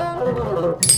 Oh,